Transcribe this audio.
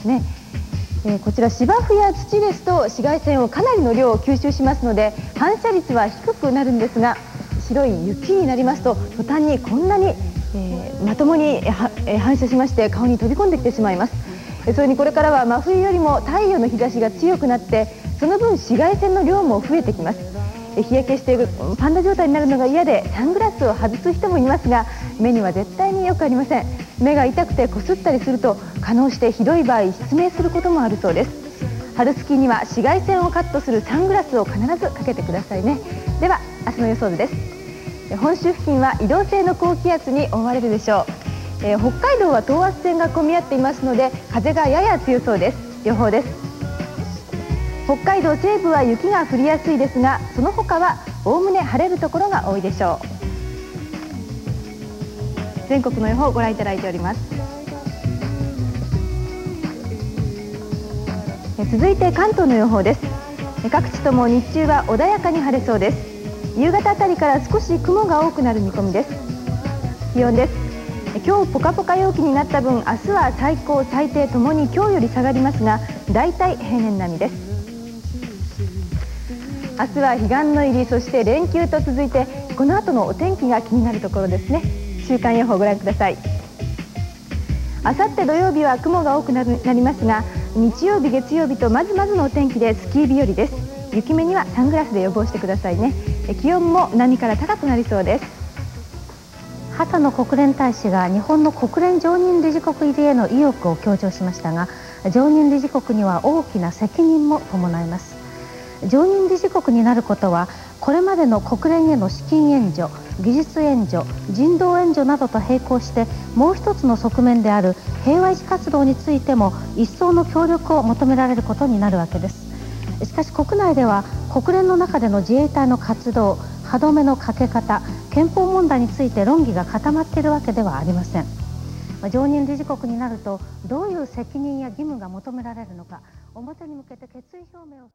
ですね、えー、こちら芝生や土ですと紫外線をかなりの量を吸収しますので反射率は低くなるんですが白い雪になりますと途端にこんなに、えー、まともにえ反射しまして顔に飛び込んできてしまいます。それにこれからは真冬よりも太陽の日差しが強くなってその分紫外線の量も増えてきます。日焼けしているパンダ状態になるのが嫌でサングラスを外す人もいますが目には絶対によくありません。目が痛くてこすったりすると可能してひどい場合失明することもあるそうです。春スキーには紫外線をカットするサングラスを必ずかけてくださいね。では明日の予想図です。本州付近は移動性の高気圧に覆われるでしょう、えー、北海道は等圧線が混み合っていますので風がやや強そうです。予報です。北海道西部は雪が降りやすいですがその他はおおむね晴れるところが多いでしょう。全国の予報をご覧いただいております。続いて関東の予報です。各地とも日中は穏やかに晴れそうです。夕方あたりから少し雲が多くなる見込みです。気温です。今日ポカポカ陽気になった分明日は最高最低ともに今日より下がりますが大体平年並みです。明日は彼岸の入りそして連休と続いてこの後のお天気が気になるところですね。週間予報をご覧ください。あさって土曜日は雲が多くなりますが日曜日月曜日とまずまずのお天気でスキー日和です。雪目にはサングラスで予防してくださいね。気温も何から高くなりそうです。畑野国連大使が日本の国連常任理事国入りへの意欲を強調しましたが常任理事国には大きな責任も伴います。常任理事国になることはこれまでの国連への資金援助技術援助人道援助などと並行してもう一つの側面である平和維持活動についても一層の協力を求められることになるわけです。しかし国内では国連の中での自衛隊の活動歯止めのかけ方憲法問題について論議が固まっているわけではありません。常任理事国になるとどういう責任や義務が求められるのか表に向けて決意表明を